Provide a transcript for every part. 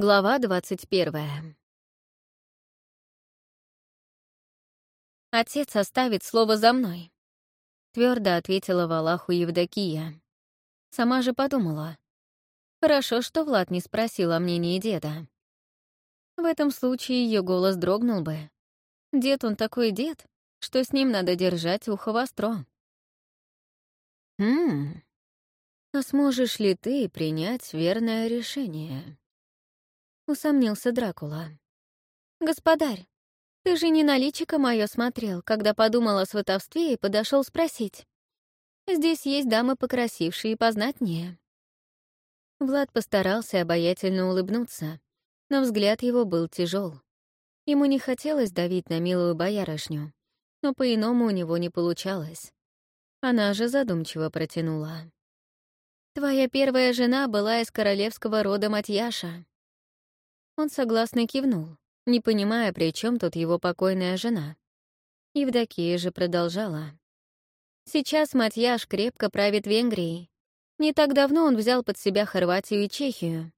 Глава двадцать первая. «Отец оставит слово за мной», — твердо ответила Валаху Евдокия. Сама же подумала. Хорошо, что Влад не спросил о мнении деда. В этом случае ее голос дрогнул бы. Дед он такой дед, что с ним надо держать ухо востро. «Хм, а сможешь ли ты принять верное решение?» Усомнился Дракула. «Господарь, ты же не на личико мое смотрел, когда подумал о сватовстве и подошел спросить. Здесь есть дамы покрасившие и познатнее». Влад постарался обаятельно улыбнуться, но взгляд его был тяжел. Ему не хотелось давить на милую боярышню, но по-иному у него не получалось. Она же задумчиво протянула. «Твоя первая жена была из королевского рода Матьяша. Он согласно кивнул, не понимая, при чем тут его покойная жена. Евдокия же продолжала. Сейчас Матьяш крепко правит Венгрией. Не так давно он взял под себя Хорватию и Чехию.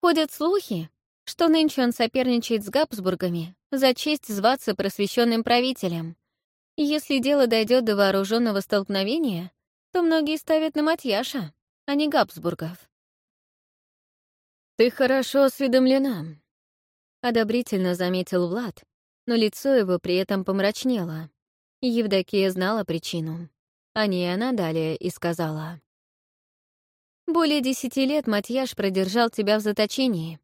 Ходят слухи, что нынче он соперничает с Габсбургами за честь зваться просвещенным правителем. Если дело дойдет до вооруженного столкновения, то многие ставят на Матьяша, а не Габсбургов. «Ты хорошо осведомлена», — одобрительно заметил Влад, но лицо его при этом помрачнело. Евдокия знала причину. О ней она далее и сказала. «Более десяти лет Матьяш продержал тебя в заточении,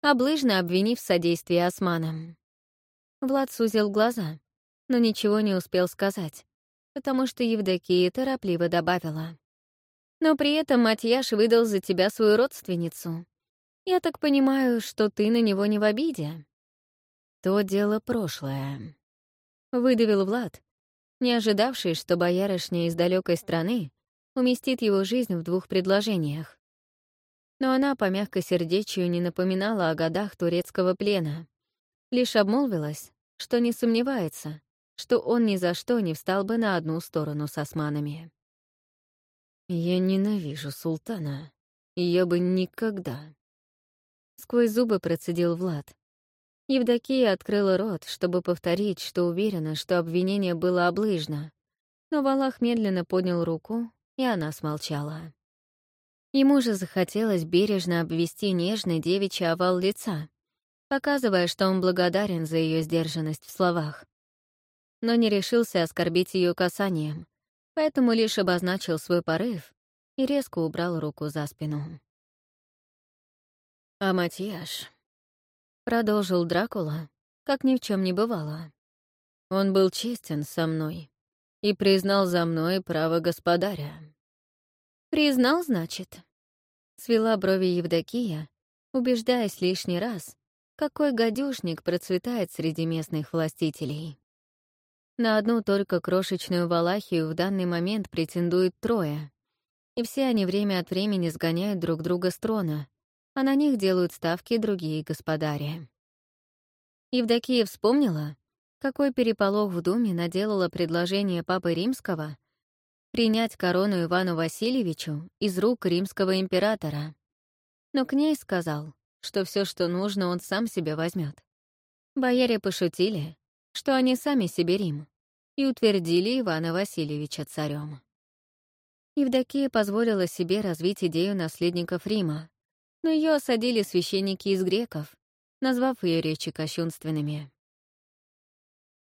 облыжно обвинив в содействии османам». Влад сузил глаза, но ничего не успел сказать, потому что Евдокия торопливо добавила. «Но при этом Матьяш выдал за тебя свою родственницу, я так понимаю, что ты на него не в обиде?» «То дело прошлое», — выдавил Влад, не ожидавший, что боярышня из далекой страны уместит его жизнь в двух предложениях. Но она по мягкосердечию не напоминала о годах турецкого плена, лишь обмолвилась, что не сомневается, что он ни за что не встал бы на одну сторону с османами. «Я ненавижу султана, и я бы никогда, Сквозь зубы процедил Влад. Евдокия открыла рот, чтобы повторить, что уверена, что обвинение было облыжно. Но Валах медленно поднял руку, и она смолчала. Ему же захотелось бережно обвести нежный девичий овал лица, показывая, что он благодарен за ее сдержанность в словах. Но не решился оскорбить ее касанием, поэтому лишь обозначил свой порыв и резко убрал руку за спину. «А Матьяш?» — продолжил Дракула, как ни в чем не бывало. «Он был честен со мной и признал за мной право господаря». «Признал, значит?» — свела брови Евдокия, убеждаясь лишний раз, какой гадюшник процветает среди местных властителей. На одну только крошечную Валахию в данный момент претендуют трое, и все они время от времени сгоняют друг друга с трона, а на них делают ставки другие господари. Евдокия вспомнила, какой переполох в Думе наделало предложение Папы Римского принять корону Ивану Васильевичу из рук римского императора. Но к ней сказал, что все, что нужно, он сам себе возьмет. Бояре пошутили, что они сами себе Рим, и утвердили Ивана Васильевича царем. Евдокия позволила себе развить идею наследников Рима, но ее осадили священники из греков, назвав ее речи кощунственными.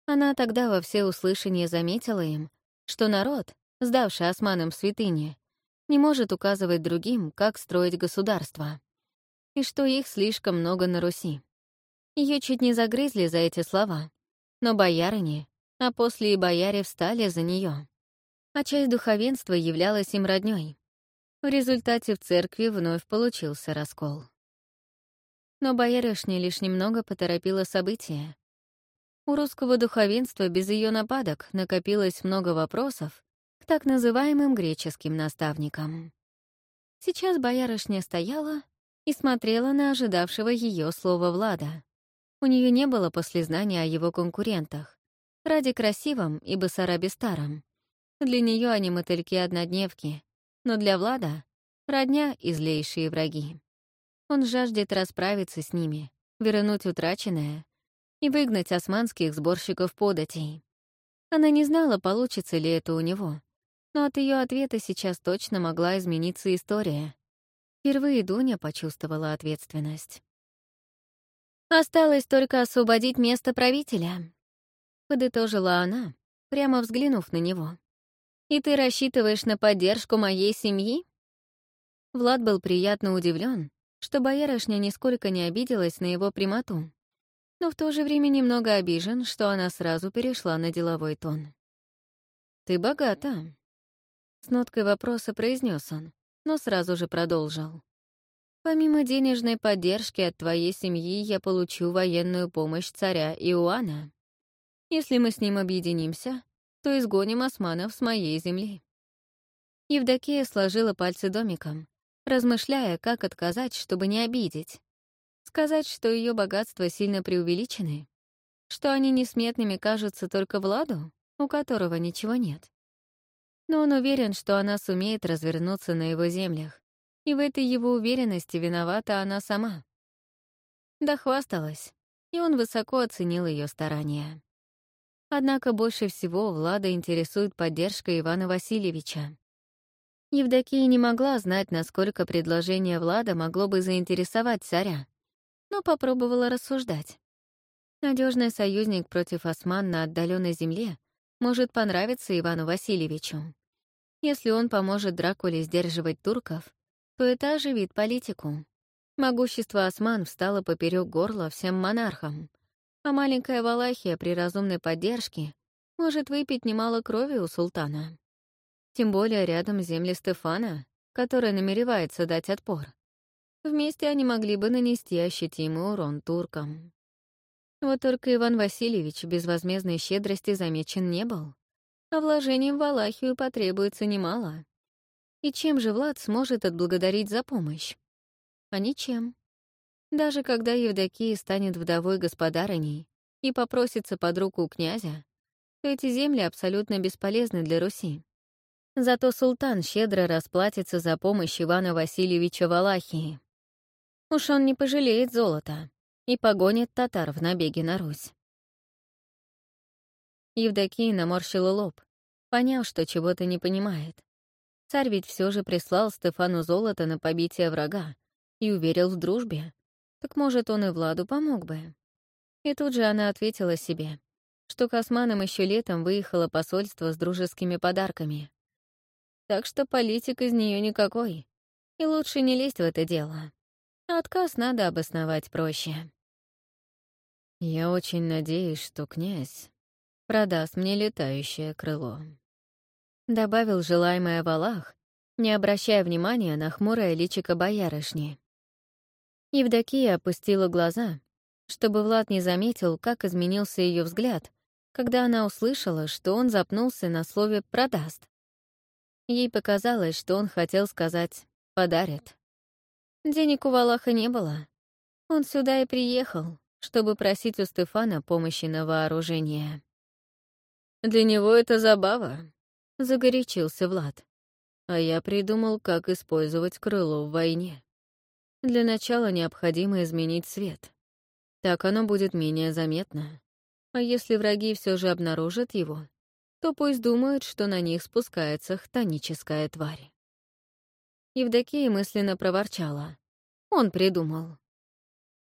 Она тогда во всеуслышание заметила им, что народ, сдавший османам святыни, не может указывать другим, как строить государство, и что их слишком много на Руси. Ее чуть не загрызли за эти слова, но боярыни, а после и бояре встали за нее. А часть духовенства являлась им роднёй. В результате в церкви вновь получился раскол. Но боярышня лишь немного поторопила события. У русского духовенства без ее нападок накопилось много вопросов к так называемым греческим наставникам. Сейчас боярышня стояла и смотрела на ожидавшего ее слова Влада. У нее не было послезнания о его конкурентах. Ради красивом и Басарабе старом. Для нее они мотыльки-однодневки, но для Влада — родня и злейшие враги. Он жаждет расправиться с ними, вернуть утраченное и выгнать османских сборщиков податей. Она не знала, получится ли это у него, но от ее ответа сейчас точно могла измениться история. Впервые Дуня почувствовала ответственность. «Осталось только освободить место правителя», — подытожила она, прямо взглянув на него. «И ты рассчитываешь на поддержку моей семьи?» Влад был приятно удивлен, что боярышня нисколько не обиделась на его прямоту, но в то же время немного обижен, что она сразу перешла на деловой тон. «Ты богата», — с ноткой вопроса произнес он, но сразу же продолжил. «Помимо денежной поддержки от твоей семьи я получу военную помощь царя Иоанна. Если мы с ним объединимся, то изгоним османов с моей земли». Евдокия сложила пальцы домиком, размышляя, как отказать, чтобы не обидеть. Сказать, что ее богатства сильно преувеличены, что они несметными кажутся только Владу, у которого ничего нет. Но он уверен, что она сумеет развернуться на его землях, и в этой его уверенности виновата она сама. Да хвасталась, и он высоко оценил ее старания. Однако больше всего Влада интересует поддержка Ивана Васильевича. Евдокия не могла знать, насколько предложение Влада могло бы заинтересовать царя, но попробовала рассуждать. Надежный союзник против осман на отдаленной земле может понравиться Ивану Васильевичу. Если он поможет Дракуле сдерживать турков, то это оживит политику. Могущество осман встало поперек горла всем монархам, а маленькая Валахия при разумной поддержке может выпить немало крови у султана. Тем более рядом земли Стефана, который намеревается дать отпор. Вместе они могли бы нанести ощутимый урон туркам. Вот только Иван Васильевич безвозмездной щедрости замечен не был, а вложением в Алахию потребуется немало. И чем же Влад сможет отблагодарить за помощь? А ничем. Даже когда Евдокия станет вдовой господарыней и попросится под руку у князя, то эти земли абсолютно бесполезны для Руси. Зато султан щедро расплатится за помощь Ивана Васильевича Валахии. Уж он не пожалеет золота и погонит татар в набеге на Русь. Евдокия наморщила лоб, поняв, что чего-то не понимает. Царь ведь все же прислал Стефану золото на побитие врага и уверил в дружбе. Так может, он и Владу помог бы. И тут же она ответила себе, что к османам еще летом выехало посольство с дружескими подарками. Так что политик из нее никакой. И лучше не лезть в это дело. Отказ надо обосновать проще. Я очень надеюсь, что князь продаст мне летающее крыло. Добавил желаемое Валах, не обращая внимания на хмурое личико боярышни. Евдокия опустила глаза, чтобы Влад не заметил, как изменился ее взгляд, когда она услышала, что он запнулся на слове «продаст». Ей показалось, что он хотел сказать «подарит». Денег у Валаха не было. Он сюда и приехал, чтобы просить у Стефана помощи на вооружение. «Для него это забава», — загорячился Влад. «А я придумал, как использовать крыло в войне. Для начала необходимо изменить свет. Так оно будет менее заметно. А если враги все же обнаружат его, то пусть думают, что на них спускается хтоническая тварь. Евдокия мысленно проворчала. Он придумал.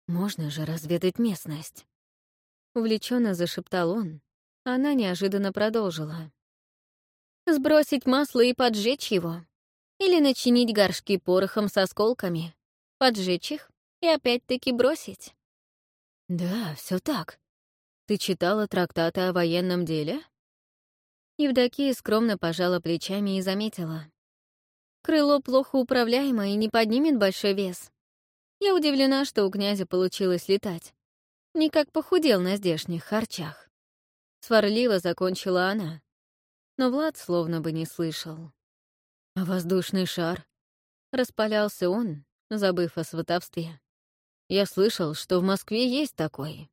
Можно же разведать местность. Увлеченно зашептал он. Она неожиданно продолжила. Сбросить масло и поджечь его. Или начинить горшки порохом с осколками, поджечь их и опять-таки бросить. Да, все так. Ты читала трактаты о военном деле? Евдокия скромно пожала плечами и заметила. «Крыло плохо управляемо и не поднимет большой вес. Я удивлена, что у князя получилось летать. Никак похудел на здешних харчах». Сварливо закончила она. Но Влад словно бы не слышал. Воздушный шар? Распалялся он, забыв о сватовстве. Я слышал, что в Москве есть такой.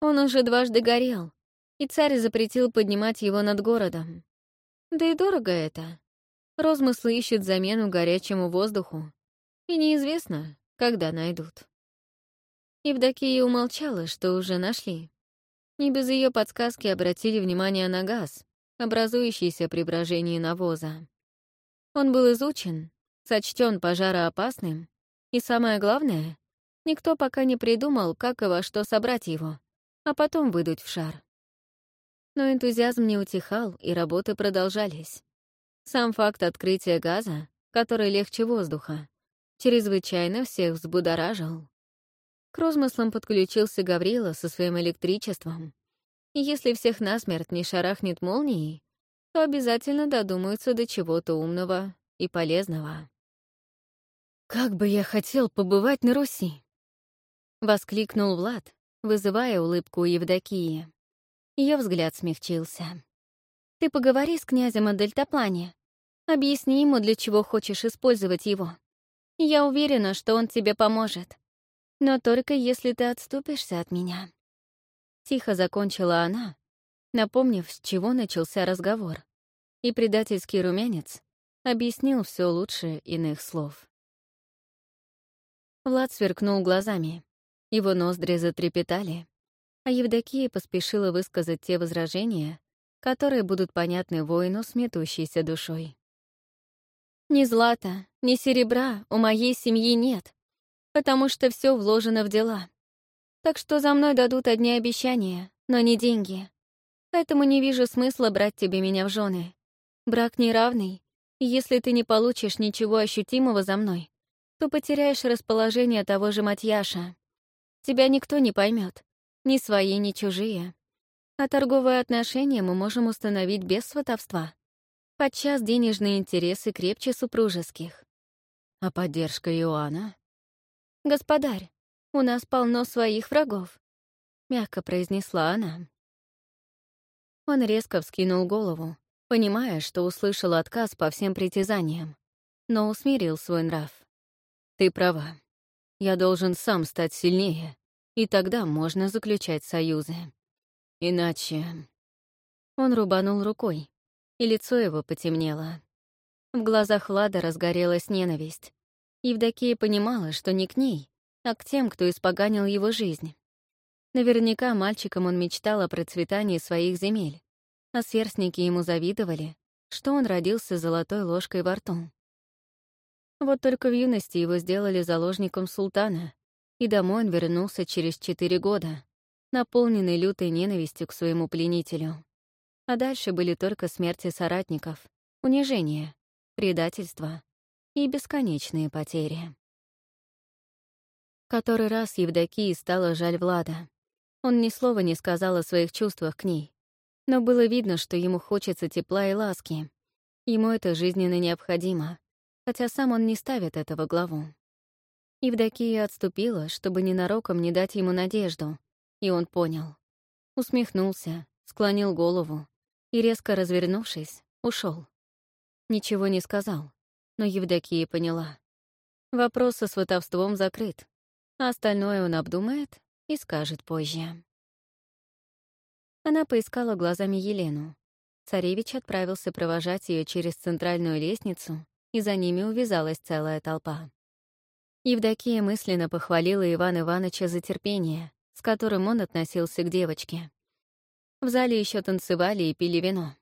Он уже дважды горел, и царь запретил поднимать его над городом. Да и дорого это. Розмыслы ищет замену горячему воздуху, и неизвестно, когда найдут. Евдокия умолчала, что уже нашли. Не без ее подсказки обратили внимание на газ, образующийся при брожении навоза. Он был изучен, сочтен пожароопасным, и самое главное, никто пока не придумал, как и во что собрать его, а потом выдуть в шар. Но энтузиазм не утихал, и работы продолжались. Сам факт открытия газа, который легче воздуха, чрезвычайно всех взбудоражил. К розмыслам подключился Гаврила со своим электричеством. И если всех насмерть не шарахнет молнией, то обязательно додумаются до чего-то умного и полезного. «Как бы я хотел побывать на Руси!» — воскликнул Влад, вызывая улыбку Евдокии. Ее взгляд смягчился. «Ты поговори с князем о дельтаплане. Объясни ему, для чего хочешь использовать его. Я уверена, что он тебе поможет. Но только если ты отступишься от меня». Тихо закончила она, напомнив, с чего начался разговор, и предательский румянец объяснил все лучше иных слов. Влад сверкнул глазами. Его ноздри затрепетали, а Евдокия поспешила высказать те возражения, которые будут понятны воину с метущейся душой. «Ни злата, ни серебра у моей семьи нет, потому что все вложено в дела. Так что за мной дадут одни обещания, но не деньги. Поэтому не вижу смысла брать тебе меня в жены. Брак неравный, если ты не получишь ничего ощутимого за мной, то потеряешь расположение того же Матьяша. Тебя никто не поймет, ни свои, ни чужие. А торговые отношения мы можем установить без сватовства. Подчас денежные интересы крепче супружеских. А поддержка Иоанна? «Господарь, у нас полно своих врагов», — мягко произнесла она. Он резко вскинул голову, понимая, что услышал отказ по всем притязаниям, но усмирил свой нрав. «Ты права. Я должен сам стать сильнее, и тогда можно заключать союзы. Иначе...» Он рубанул рукой, и лицо его потемнело. В глазах Лада разгорелась ненависть. Евдокия понимала, что не к ней, а к тем, кто испоганил его жизнь. Наверняка мальчиком он мечтал о процветании своих земель, а сверстники ему завидовали, что он родился золотой ложкой во рту. Вот только в юности его сделали заложником султана, и домой он вернулся через четыре года, наполненный лютой ненавистью к своему пленителю. А дальше были только смерти соратников, унижение, предательство и бесконечные потери. Который раз Евдокии стало жаль Влада. Он ни слова не сказал о своих чувствах к ней, но было видно, что ему хочется тепла и ласки. Ему это жизненно необходимо — хотя сам он не ставит этого главу. Евдокия отступила, чтобы ненароком не дать ему надежду, и он понял. Усмехнулся, склонил голову и, резко развернувшись, ушел. Ничего не сказал, но Евдокия поняла. Вопрос со сватовством закрыт, а остальное он обдумает и скажет позже. Она поискала глазами Елену. Царевич отправился провожать ее через центральную лестницу и за ними увязалась целая толпа. Евдокия мысленно похвалила Ивана Ивановича за терпение, с которым он относился к девочке. В зале еще танцевали и пили вино.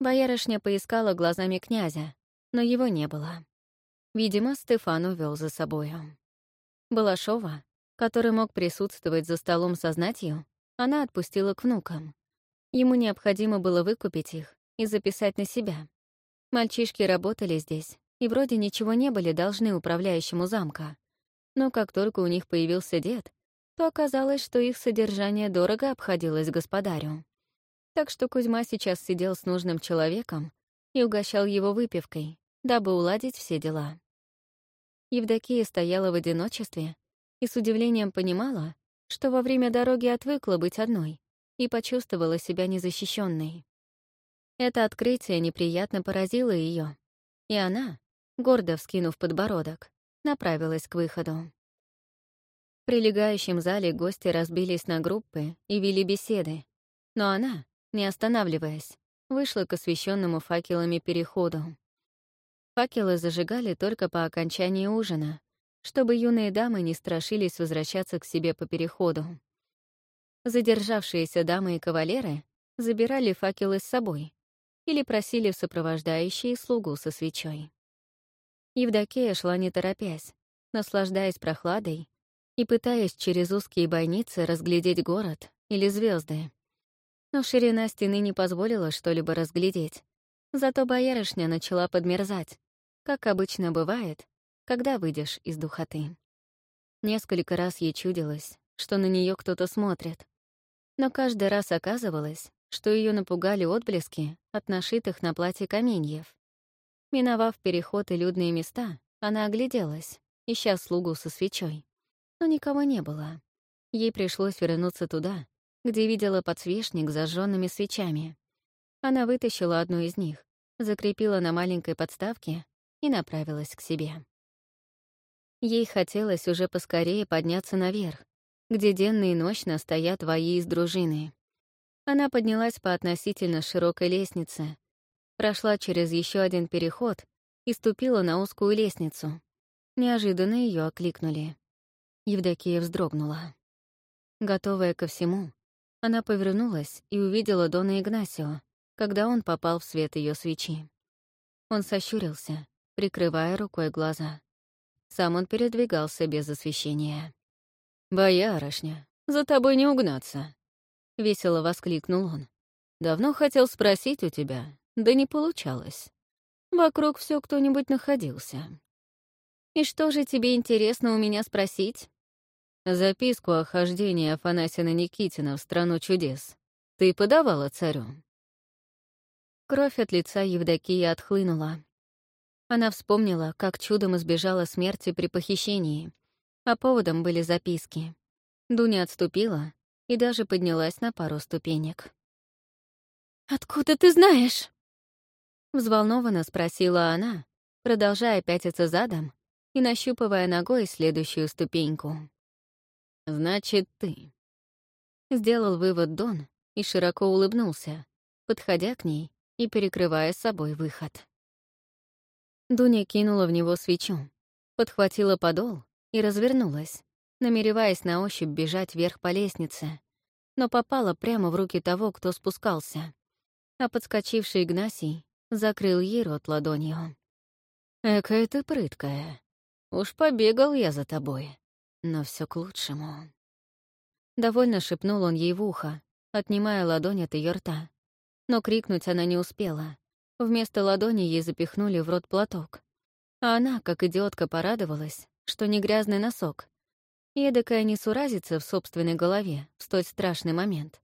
Боярышня поискала глазами князя, но его не было. Видимо, Стефан увел за собою. Балашова, который мог присутствовать за столом со знатью, она отпустила к внукам. Ему необходимо было выкупить их и записать на себя. Мальчишки работали здесь, и вроде ничего не были должны управляющему замка. Но как только у них появился дед, то оказалось, что их содержание дорого обходилось господарю. Так что Кузьма сейчас сидел с нужным человеком и угощал его выпивкой, дабы уладить все дела. Евдокия стояла в одиночестве и с удивлением понимала, что во время дороги отвыкла быть одной и почувствовала себя незащищенной. Это открытие неприятно поразило ее, и она, гордо вскинув подбородок, направилась к выходу. В прилегающем зале гости разбились на группы и вели беседы, но она, не останавливаясь, вышла к освещенному факелами переходу. Факелы зажигали только по окончании ужина, чтобы юные дамы не страшились возвращаться к себе по переходу. Задержавшиеся дамы и кавалеры забирали факелы с собой или просили в сопровождающие слугу со свечой. Евдокия шла не торопясь, наслаждаясь прохладой и пытаясь через узкие бойницы разглядеть город или звезды. Но ширина стены не позволила что-либо разглядеть. Зато боярышня начала подмерзать, как обычно бывает, когда выйдешь из духоты. Несколько раз ей чудилось, что на нее кто-то смотрит. Но каждый раз оказывалось, что ее напугали отблески от нашитых на платье каменьев. Миновав переход и людные места, она огляделась, ища слугу со свечой. Но никого не было. Ей пришлось вернуться туда, где видела подсвечник с зажженными свечами. Она вытащила одну из них, закрепила на маленькой подставке и направилась к себе. Ей хотелось уже поскорее подняться наверх, где денно и ночно стоят вои из дружины. Она поднялась по относительно широкой лестнице, прошла через еще один переход и ступила на узкую лестницу. Неожиданно ее окликнули. Евдокия вздрогнула. Готовая ко всему, она повернулась и увидела Дона Игнасио, когда он попал в свет ее свечи. Он сощурился, прикрывая рукой глаза. Сам он передвигался без освещения. «Боярышня, за тобой не угнаться!» — весело воскликнул он. «Давно хотел спросить у тебя, да не получалось. Вокруг все кто-нибудь находился». «И что же тебе интересно у меня спросить?» Записку о хождении Афанасина Никитина в страну чудес. Ты подавала царю? Кровь от лица Евдокии отхлынула. Она вспомнила, как чудом избежала смерти при похищении, а поводом были записки. Дуня отступила и даже поднялась на пару ступенек. «Откуда ты знаешь?» Взволнованно спросила она, продолжая пятиться задом и нащупывая ногой следующую ступеньку. «Значит, ты». Сделал вывод Дон и широко улыбнулся, подходя к ней и перекрывая с собой выход. Дуня кинула в него свечу, подхватила подол и развернулась, намереваясь на ощупь бежать вверх по лестнице, но попала прямо в руки того, кто спускался, а подскочивший Игнасий закрыл ей рот ладонью. «Экая ты прыткая. Уж побегал я за тобой но все к лучшему. Довольно шепнул он ей в ухо, отнимая ладонь от ее рта. Но крикнуть она не успела. Вместо ладони ей запихнули в рот платок. А она, как идиотка, порадовалась, что не грязный носок. Эдакая несуразица в собственной голове в столь страшный момент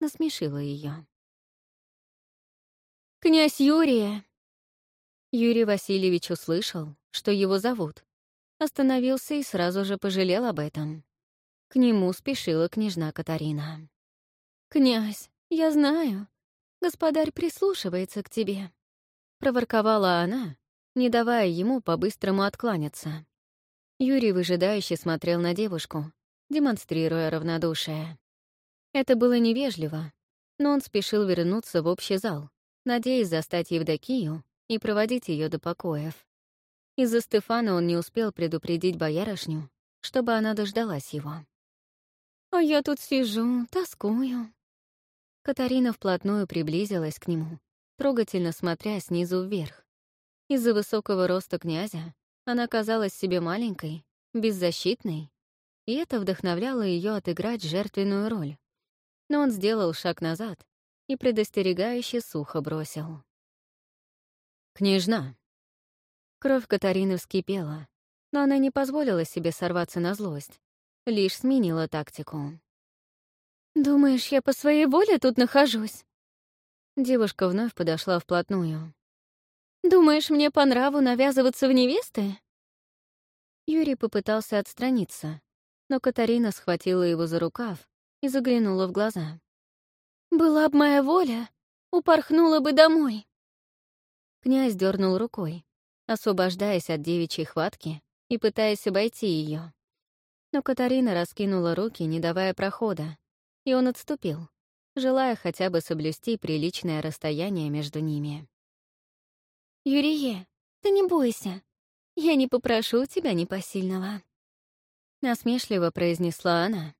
насмешила ее. «Князь Юрия!» Юрий Васильевич услышал, что его зовут, остановился и сразу же пожалел об этом. К нему спешила княжна Катарина. «Князь, я знаю. Господарь прислушивается к тебе», — проворковала она, не давая ему по-быстрому откланяться. Юрий выжидающе смотрел на девушку, демонстрируя равнодушие. Это было невежливо, но он спешил вернуться в общий зал, надеясь застать Евдокию и проводить ее до покоев. Из-за Стефана он не успел предупредить боярышню, чтобы она дождалась его. «А я тут сижу, тоскую». Катарина вплотную приблизилась к нему, трогательно смотря снизу вверх. Из-за высокого роста князя она казалась себе маленькой, беззащитной, и это вдохновляло ее отыграть жертвенную роль. Но он сделал шаг назад и предостерегающе сухо бросил. «Княжна, Кровь Катарины вскипела, но она не позволила себе сорваться на злость, лишь сменила тактику. «Думаешь, я по своей воле тут нахожусь?» Девушка вновь подошла вплотную. «Думаешь, мне по нраву навязываться в невесты?» Юрий попытался отстраниться, но Катарина схватила его за рукав и заглянула в глаза. «Была б моя воля, упорхнула бы домой!» Князь дернул рукой, освобождаясь от девичьей хватки и пытаясь обойти ее. Но Катарина раскинула руки, не давая прохода, и он отступил, желая хотя бы соблюсти приличное расстояние между ними. «Юрие, ты не бойся. я не попрошу тебя непосильного. Насмешливо произнесла она.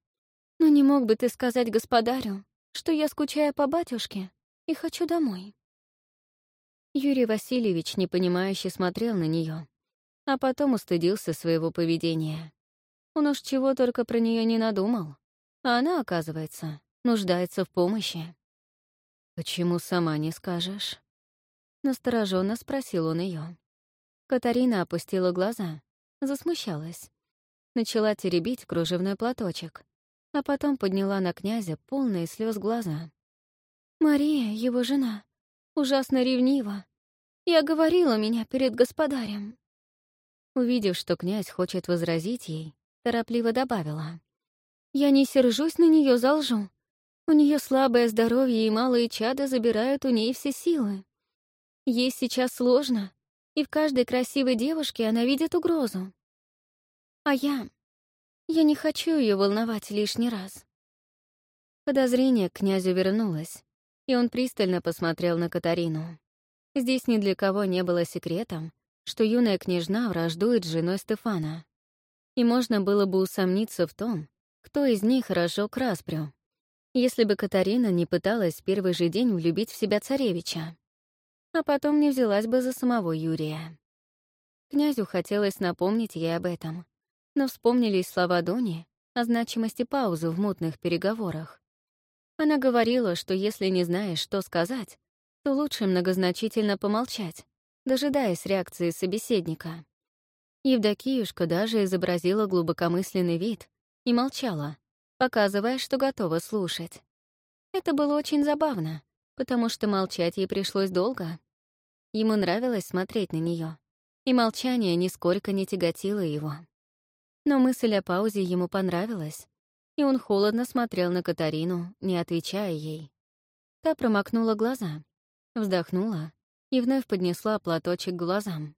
«Но не мог бы ты сказать господарю, что я скучаю по батюшке и хочу домой?» Юрий Васильевич непонимающе смотрел на нее, а потом устыдился своего поведения. Он уж чего только про нее не надумал, а она, оказывается, нуждается в помощи. «Почему сама не скажешь?» Настороженно спросил он ее. Катарина опустила глаза, засмущалась. Начала теребить кружевной платочек, а потом подняла на князя полные слез глаза. «Мария, его жена, ужасно ревнива. Я говорила меня перед господарем». Увидев, что князь хочет возразить ей, торопливо добавила. «Я не сержусь на нее за лжу. У нее слабое здоровье и малые чада забирают у ней все силы. Ей сейчас сложно, и в каждой красивой девушке она видит угрозу. А я... Я не хочу ее волновать лишний раз. Подозрение к князю вернулось, и он пристально посмотрел на Катарину. Здесь ни для кого не было секретом, что юная княжна враждует с женой Стефана. И можно было бы усомниться в том, кто из них разжег распрю, если бы Катарина не пыталась первый же день влюбить в себя царевича, а потом не взялась бы за самого Юрия. Князю хотелось напомнить ей об этом, но вспомнились слова Дони о значимости паузы в мутных переговорах. Она говорила, что если не знаешь, что сказать, то лучше многозначительно помолчать, дожидаясь реакции собеседника. Евдокиюшка даже изобразила глубокомысленный вид и молчала, показывая, что готова слушать. Это было очень забавно, потому что молчать ей пришлось долго. Ему нравилось смотреть на нее, и молчание нисколько не тяготило его. Но мысль о паузе ему понравилась, и он холодно смотрел на Катарину, не отвечая ей. Та промокнула глаза, вздохнула и вновь поднесла платочек к глазам.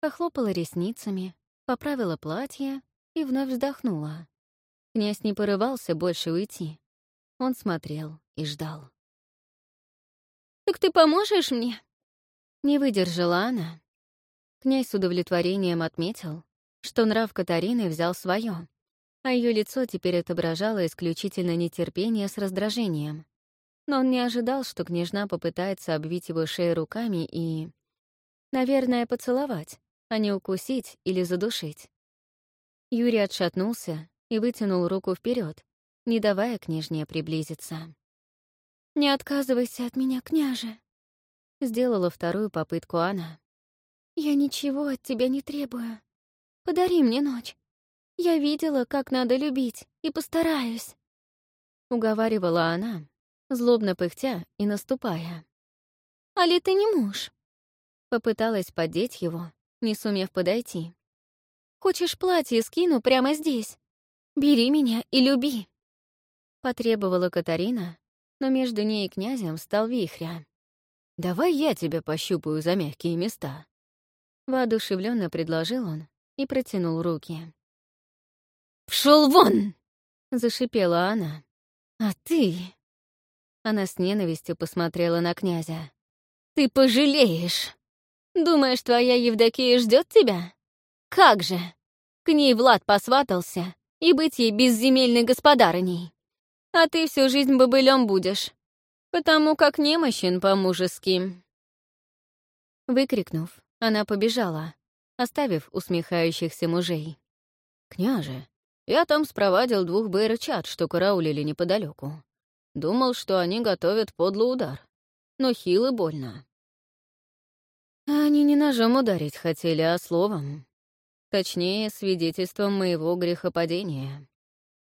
Похлопала ресницами, поправила платье и вновь вздохнула. Князь не порывался больше уйти. Он смотрел и ждал. «Так ты поможешь мне?» Не выдержала она. Князь с удовлетворением отметил, что нрав Катарины взял свое, а ее лицо теперь отображало исключительно нетерпение с раздражением. Но он не ожидал, что княжна попытается обвить его шею руками и... Наверное, поцеловать, а не укусить или задушить. Юрий отшатнулся и вытянул руку вперед, не давая княжне приблизиться. «Не отказывайся от меня, княже», — сделала вторую попытку она. «Я ничего от тебя не требую. Подари мне ночь. Я видела, как надо любить, и постараюсь», — уговаривала она, злобно пыхтя и наступая. «Али ты не муж?» Попыталась поддеть его, не сумев подойти. «Хочешь платье скину прямо здесь? Бери меня и люби!» Потребовала Катарина, но между ней и князем стал вихря. «Давай я тебя пощупаю за мягкие места», — воодушевленно предложил он и протянул руки. «Пшел вон!» — зашипела она. «А ты...» Она с ненавистью посмотрела на князя. «Ты пожалеешь! Думаешь, твоя Евдокия ждет тебя? Как же! К ней Влад посватался, и быть ей безземельной господарыней. А ты всю жизнь бобылем будешь, потому как немощен по-мужески». Выкрикнув, она побежала, оставив усмехающихся мужей. «Княже, я там спровадил двух бейрчат, что караулили неподалеку. Думал, что они готовят подлый удар. Но хило больно. Они не ножом ударить хотели, а словом. Точнее, свидетельством моего грехопадения.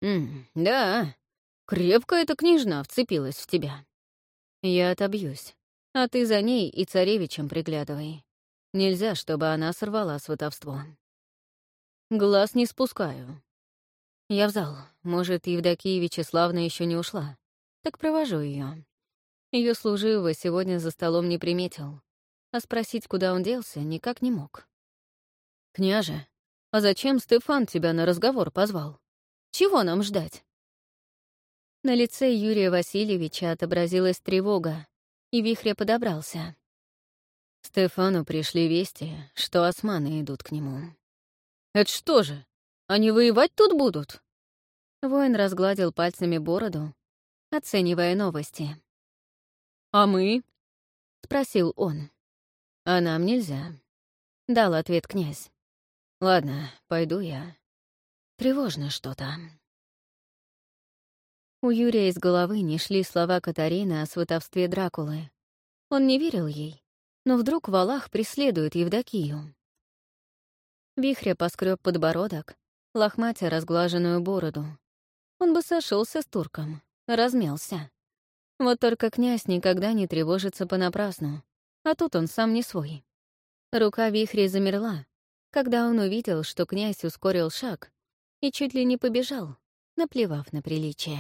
М да, крепко эта княжна вцепилась в тебя. Я отобьюсь, а ты за ней и царевичем приглядывай. Нельзя, чтобы она сорвала сватовство. Глаз не спускаю. Я в зал. Может, Евдокия Вячеславна еще не ушла так провожу ее. Ее служивого сегодня за столом не приметил, а спросить, куда он делся, никак не мог. «Княже, а зачем Стефан тебя на разговор позвал? Чего нам ждать?» На лице Юрия Васильевича отобразилась тревога, и вихря подобрался. Стефану пришли вести, что османы идут к нему. «Это что же, они воевать тут будут?» Воин разгладил пальцами бороду, оценивая новости. «А мы?» — спросил он. «А нам нельзя», — дал ответ князь. «Ладно, пойду я. Тревожно что-то». У Юрия из головы не шли слова Катарины о сватовстве Дракулы. Он не верил ей, но вдруг Валах преследует Евдокию. Вихря поскреб подбородок, лохматя разглаженную бороду. Он бы сошелся с турком, размялся. Вот только князь никогда не тревожится понапрасну, а тут он сам не свой. Рука вихря замерла, когда он увидел, что князь ускорил шаг и чуть ли не побежал, наплевав на приличие.